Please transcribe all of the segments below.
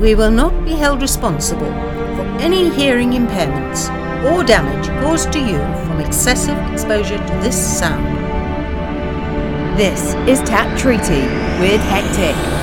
we will not be held responsible for any hearing impairments or damage caused to you from excessive exposure to this sound. This is TAP Treaty with Hectic.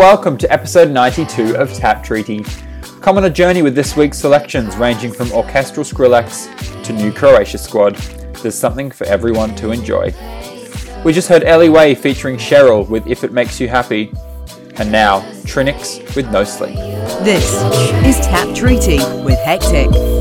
welcome to episode 92 of Tap Treaty. Come on a journey with this week's selections ranging from orchestral Skrillex to new Croatia squad. There's something for everyone to enjoy. We just heard Ellie Way featuring Cheryl with If It Makes You Happy, and now Trinix with No Sleep. This is Tap Treaty with Hectic.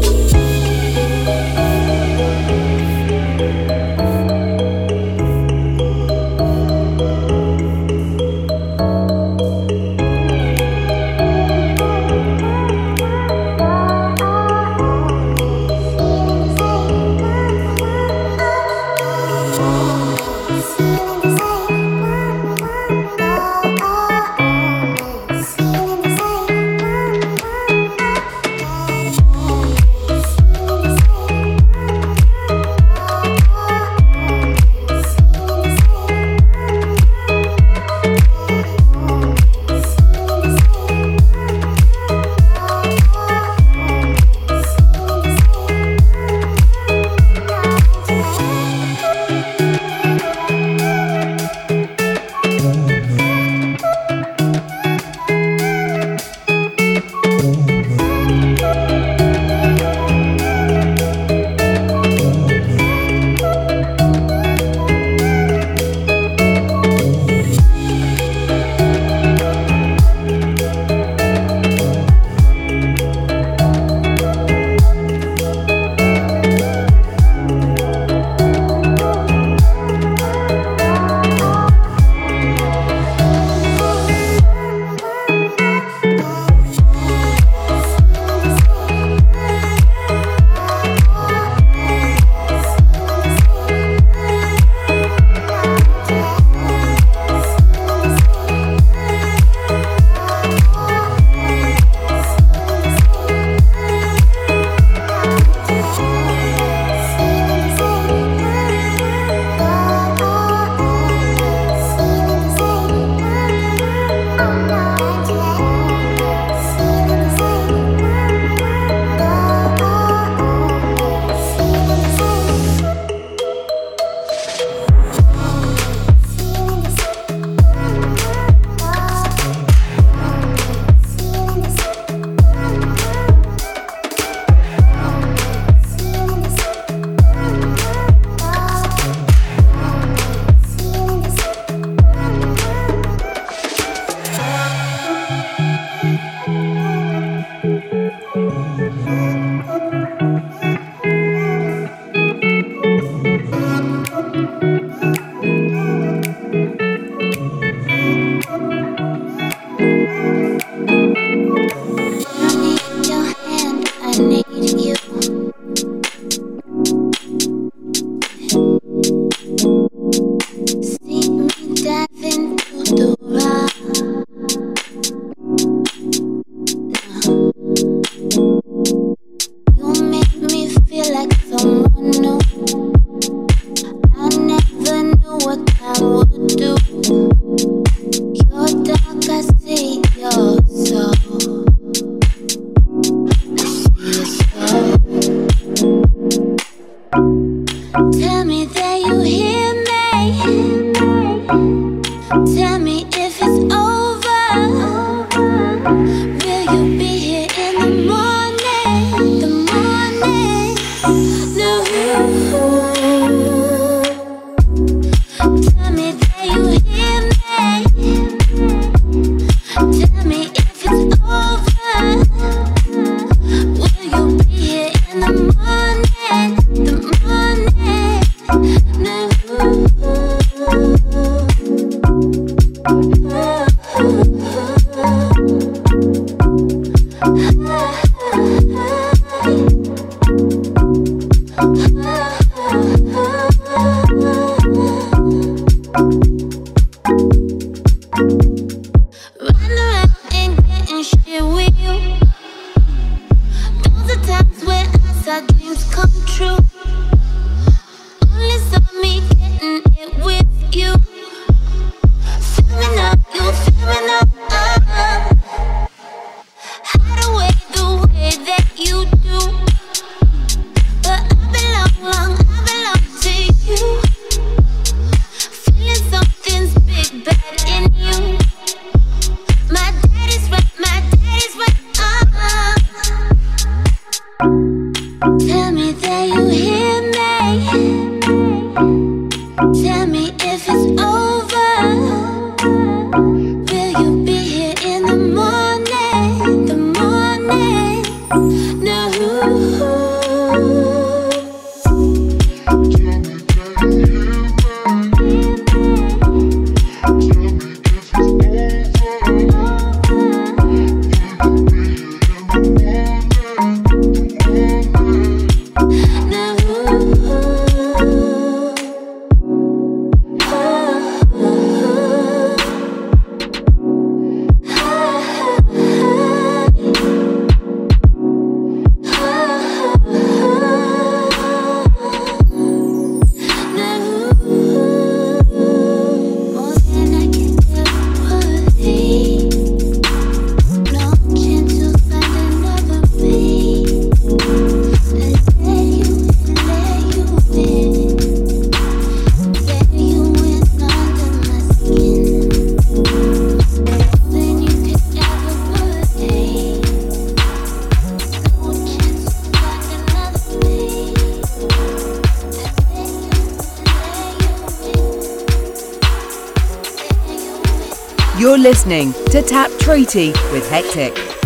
Listening to Tap Treaty with Hectic.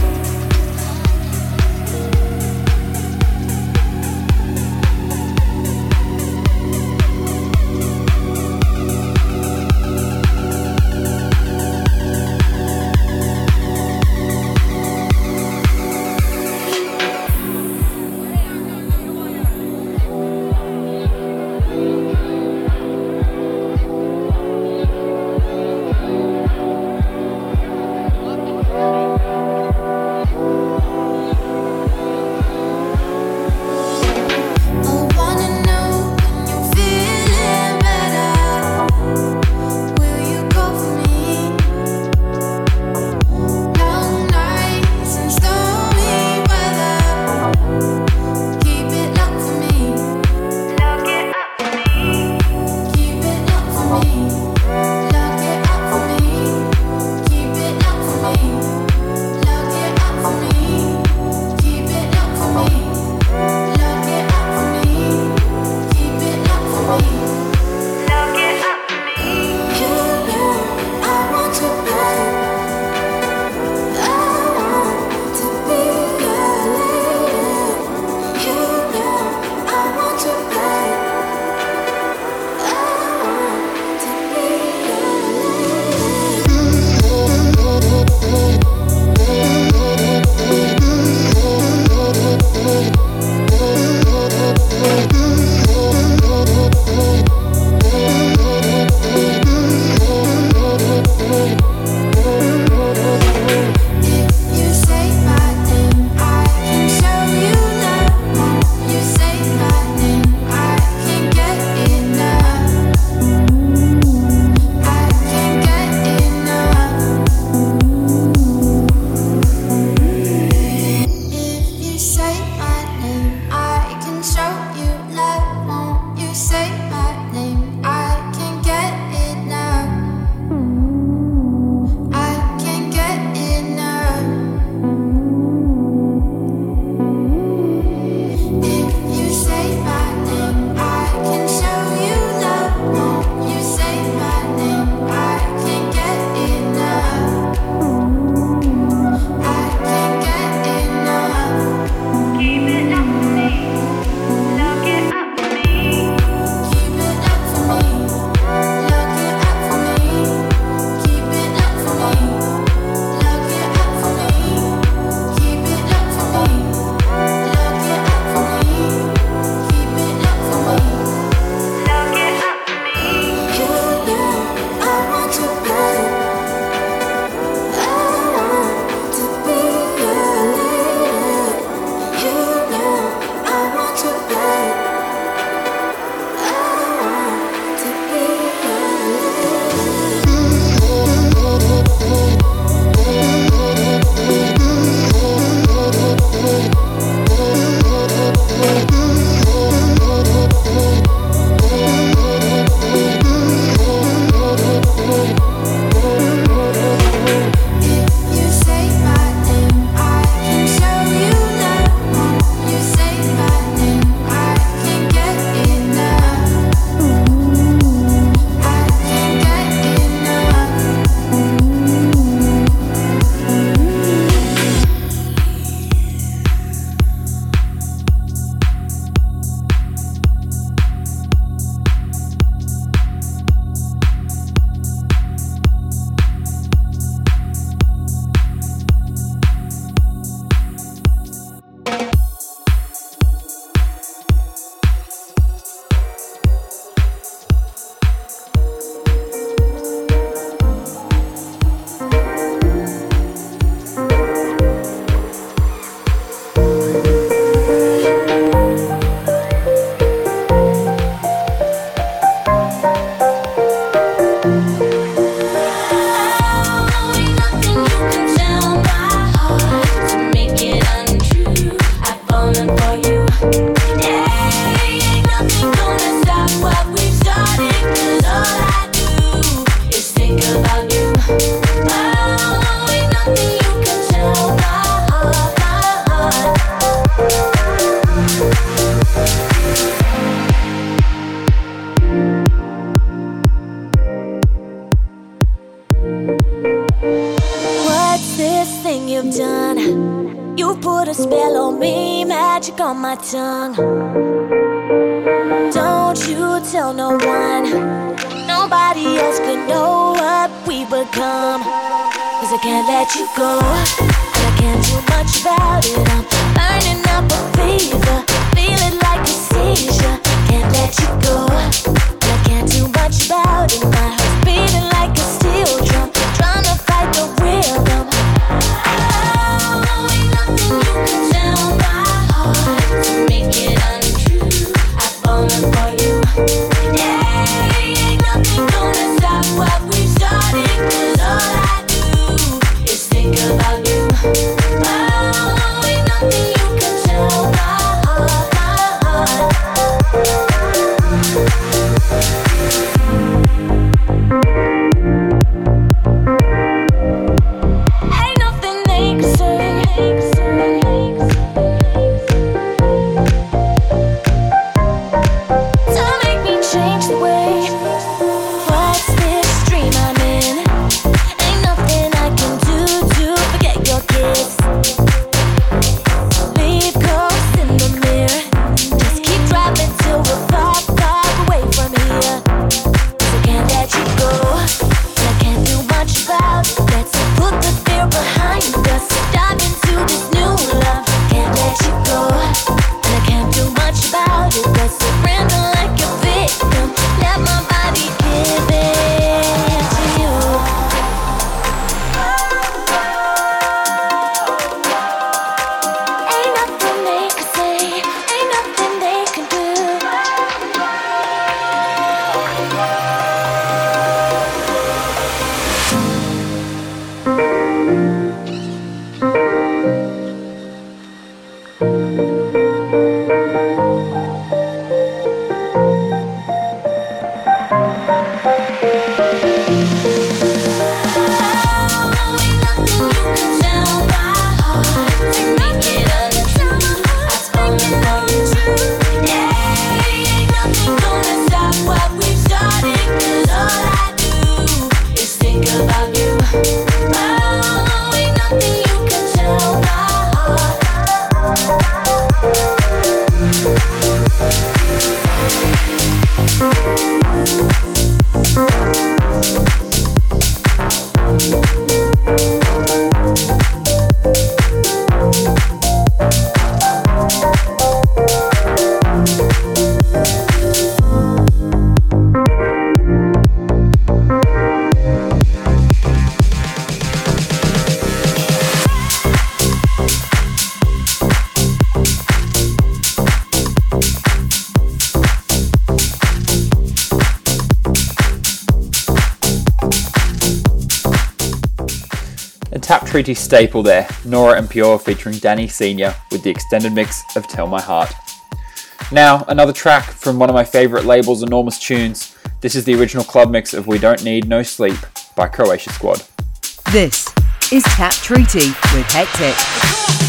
Tell no one. Nobody else could know what we become. Cause I can't let you go. And I can't do much about it. I'm burning up a fever. Feeling like a seizure. Can't let you go. Treaty staple there, Nora En Pure featuring Danny Sr. with the extended mix of Tell My Heart. Now, another track from one of my favourite labels, Enormous Tunes. This is the original club mix of We Don't Need No Sleep by Croatia Squad. This is Tap Treaty with Hectic.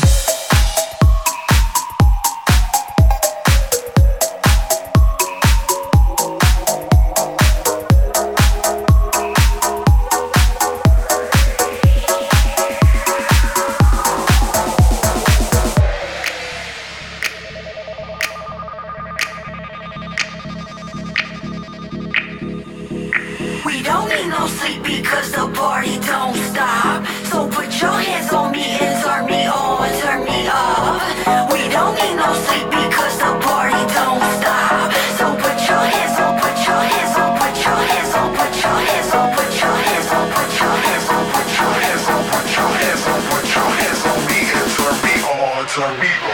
We don't need no sleep because the party don't stop. So put your hands on me and turn me on, turn me up. We don't need no sleep because the party don't stop. So put your hands on, put your hands on, put your hands on, put your hands on, put your hands on, put your hands on, put your hands on, put your hands on, put your hands on me and turn me on, turn me on.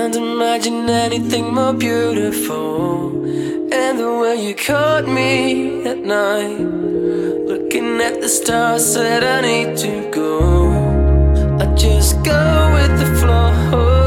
can't imagine anything more beautiful. And the way you caught me at night, looking at the stars, said I need to go. I just go with the flow.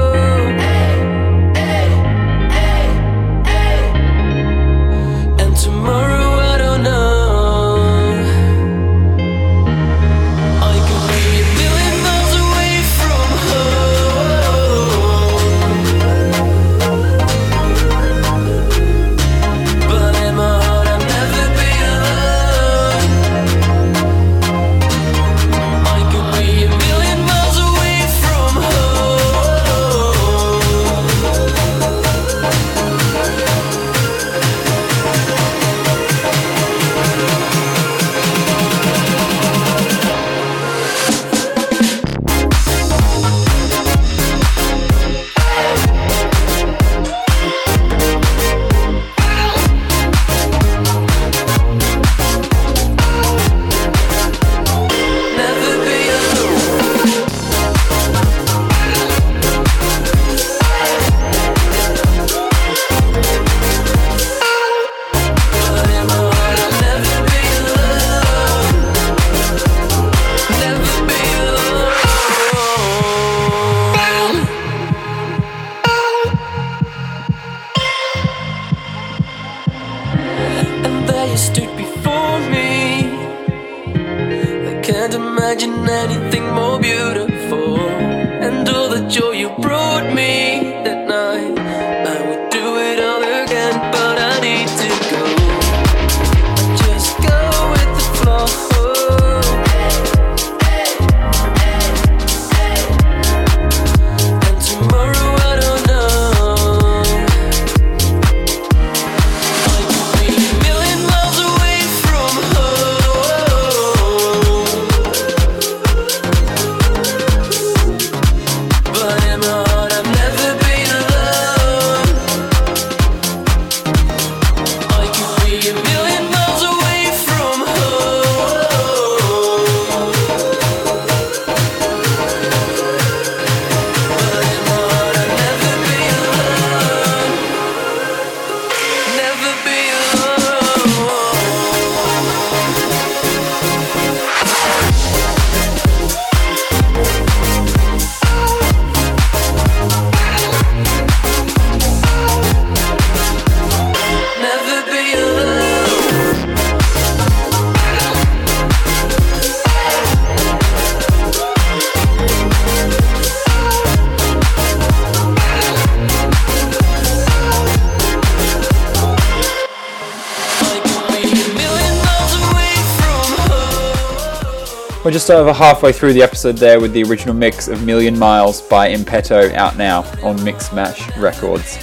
Just over halfway through the episode there with the original mix of Million Miles by Impeto out now on Mixmash Records.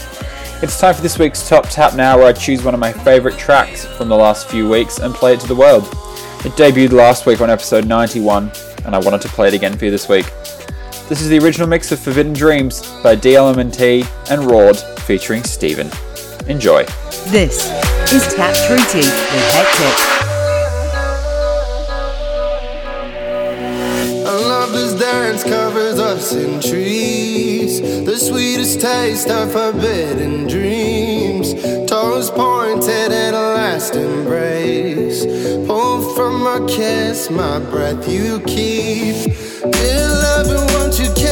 It's time for this week's Top Tap Now, where I choose one of my favourite tracks from the last few weeks and play it to the world. It debuted last week on episode 91, and I wanted to play it again for you this week. This is the original mix of Forbidden Dreams by DLM&T featuring Steven. Enjoy. This is Tap Treaty with Hectic. Us in trees. The sweetest taste of forbidden dreams. Toes pointed in a last embrace. Pull from a kiss, my breath you keep. Dear lover, won't you carry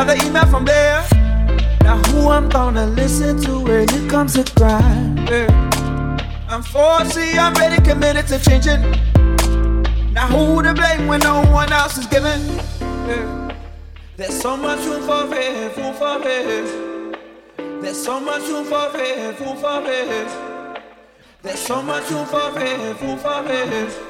another email from there. Now who I'm gonna listen to when it comes to crime? Yeah. I'm 4C, I'm ready, committed to changing. Now who to blame when no one else is giving? Yeah. There's so much room for faith, room for faith. There's so much room for faith, room for faith. There's so much room for faith, room for faith.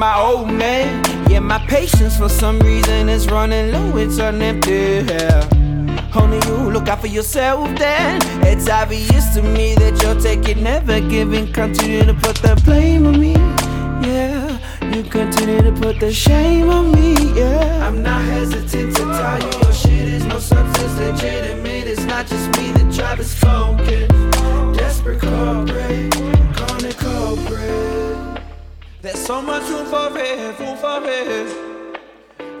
My old man. Yeah, my patience for some reason is running low, it's on empty. Yeah. Only you look out for yourself then. It's obvious to me that you're taking, never giving, continue to put the blame on me. Yeah, you continue to put the shame on me. Yeah, I'm not hesitant to tell you your shit is no substance legitimate. It's not just me that tried to focus. Desperate corporate, corner corporate. There's so much room for faith, room for faith.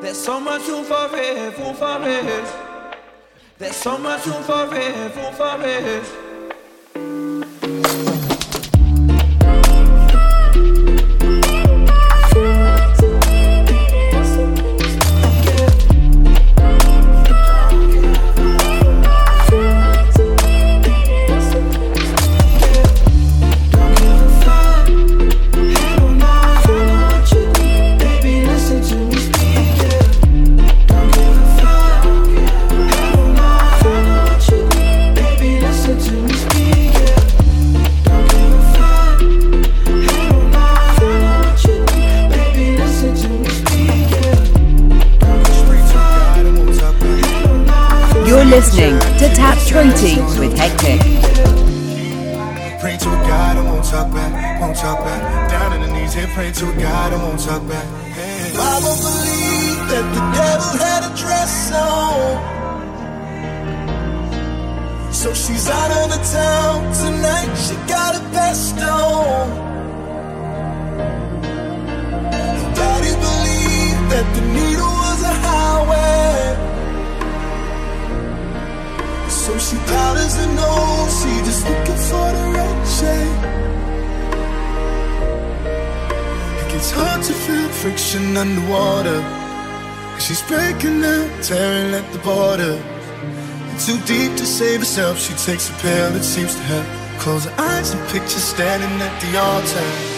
There's so much room for faith, room for faith. There's so much room for faith, room for faith. Takes a pill that seems to help. Close her eyes and picture standing at the altar.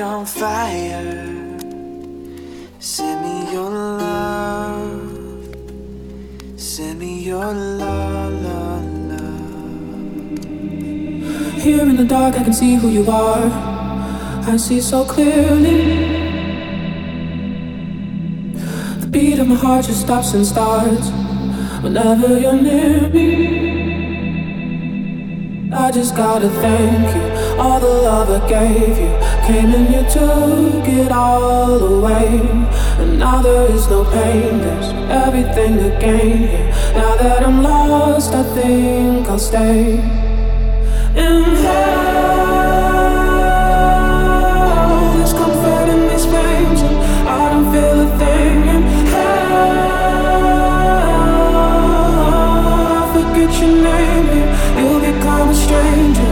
On fire. Send me your love. Send me your love, love, love. Here in the dark, I can see who you are. I see so clearly. The beat of my heart just stops and starts whenever you're near me. I just gotta thank you. All the love I gave you came and you took it all away. And now there is no pain, there's everything to gain. Now that I'm lost, I think I'll stay in hell. There's comfort in these and I don't feel a thing in hell. Forget your name, you'll become a stranger.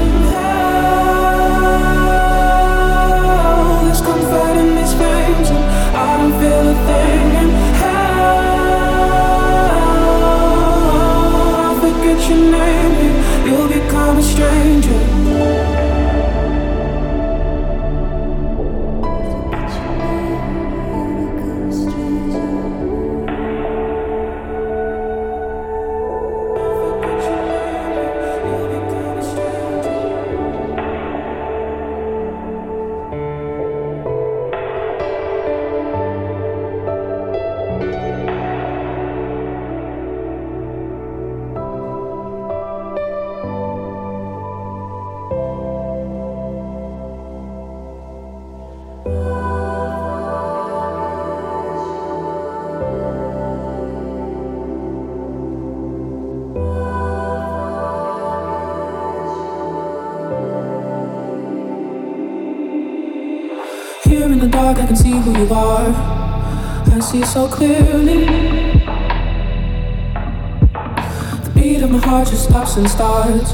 You'll become a stranger. Dark, I can see who you are. I see so clearly. The beat of my heart just stops and starts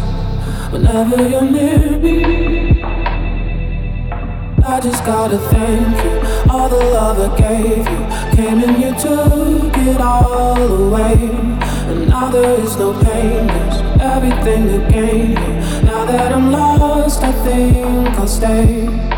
whenever you're near me. I just gotta thank you. All the love I gave you came and you took it all away. And now there is no pain, there's everything to gain. Now that I'm lost, I think I'll stay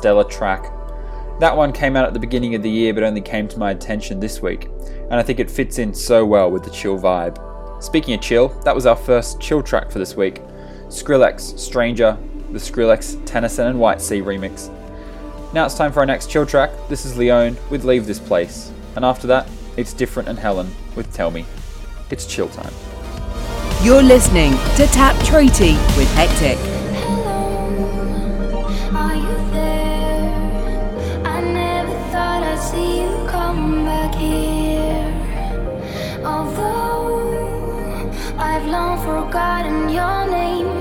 Stellar track. That one came out at the beginning of the year but only came to my attention this week, and I think it fits in so well with the chill vibe. Speaking of chill, that was our first chill track for this week Skrillex, Stranger, the Skrillex, Tennyson and White Sea remix. Now it's time for our next chill track. This is Leone with Leave This Place, and after that, it's Different and Helen with Tell Me. It's chill time. You're listening to Tap Treaty with Hectic. Forgotten your name,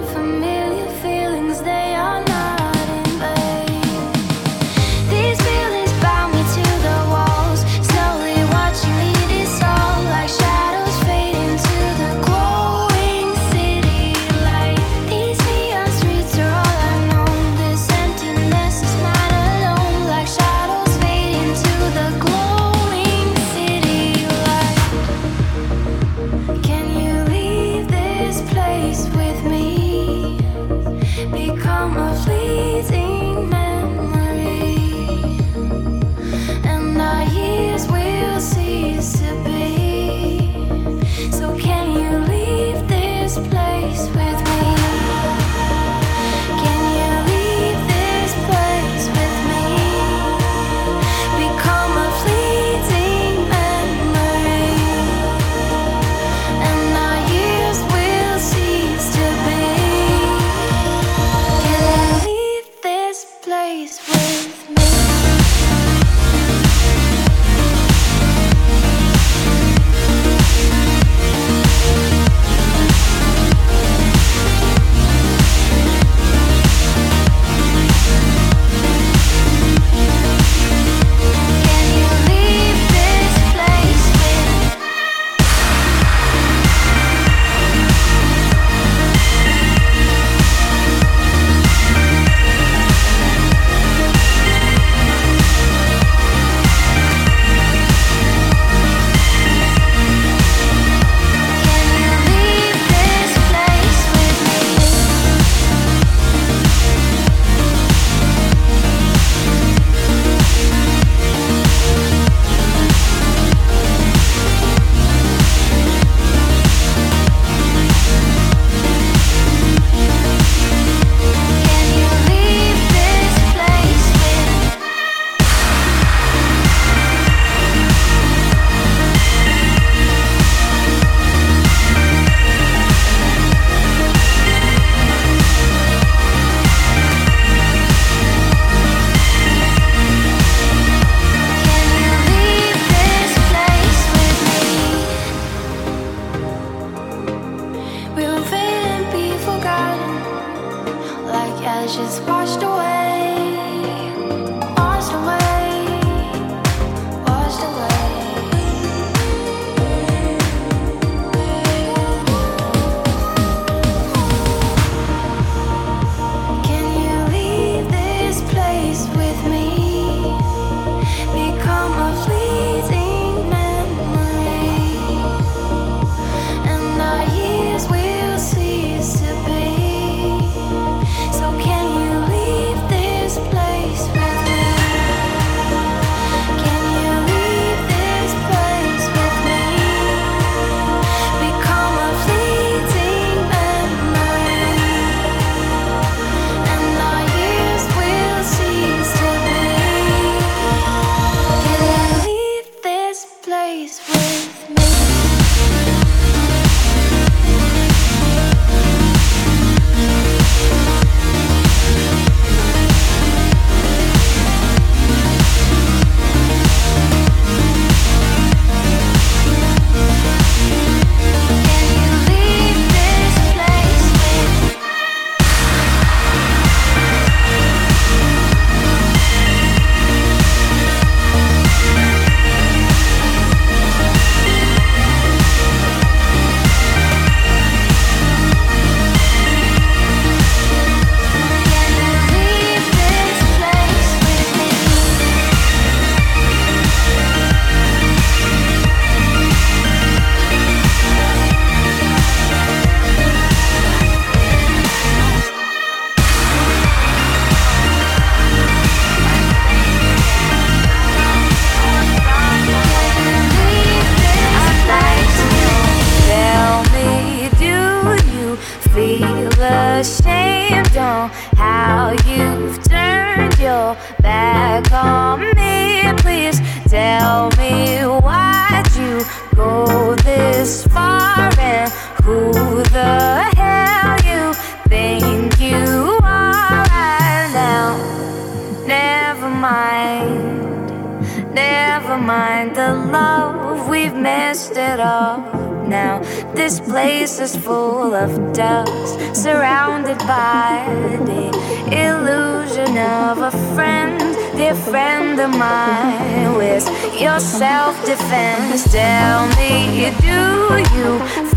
pieces full of doubts, surrounded by the illusion of a friend, dear friend of mine. With your self defense, tell me, do you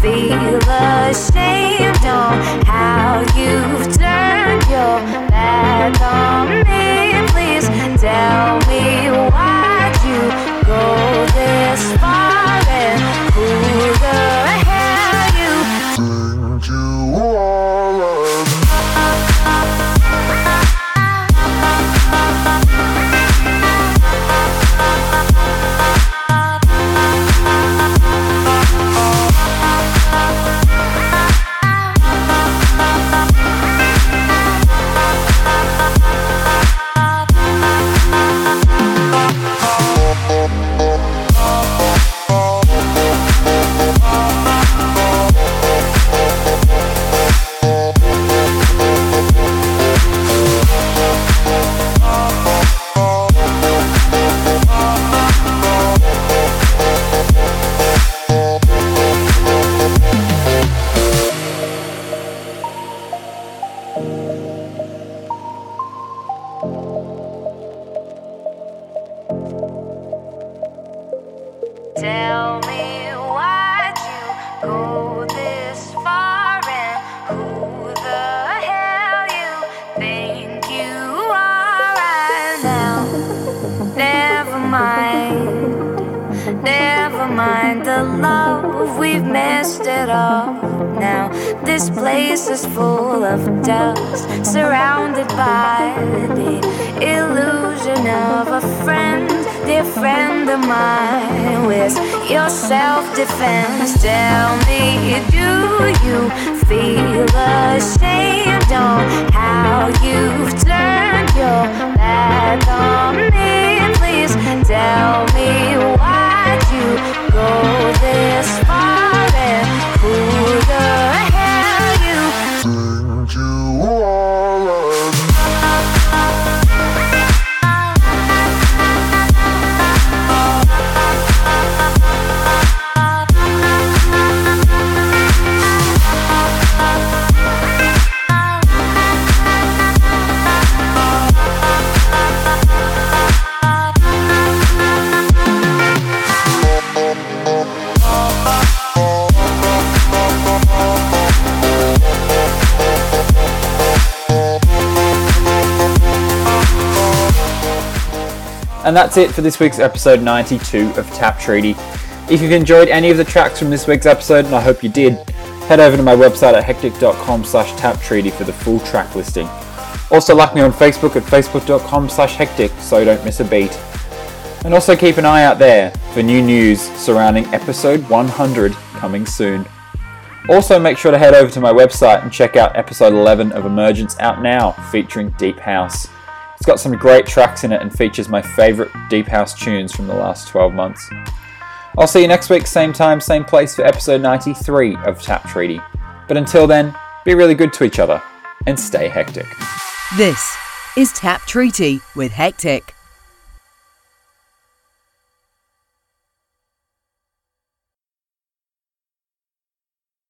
feel ashamed on how you've turned your back on me? Please tell me why you go this far and who. friend, dear friend of mine, with your self defense. Tell me, do you feel ashamed on how you've turned your back on me? Please tell And that's it for this week's episode 92 of Tap Treaty. If you've enjoyed any of the tracks from this week's episode, and I hope you did, head over to my website at hectic.com slash taptreaty for the full track listing. Also like me on Facebook at facebook.com slash hectic so don't miss a beat. And also keep an eye out there for new news surrounding episode 100 coming soon. Also make sure to head over to my website and check out episode 11 of Emergence out now featuring Deep House. It's got some great tracks in it and features my favourite Deep House tunes from the last 12 months. I'll see you next week, same time, same place for episode 93 of Tap Treaty. But until then, be really good to each other and stay hectic. This is Tap Treaty with Hectic.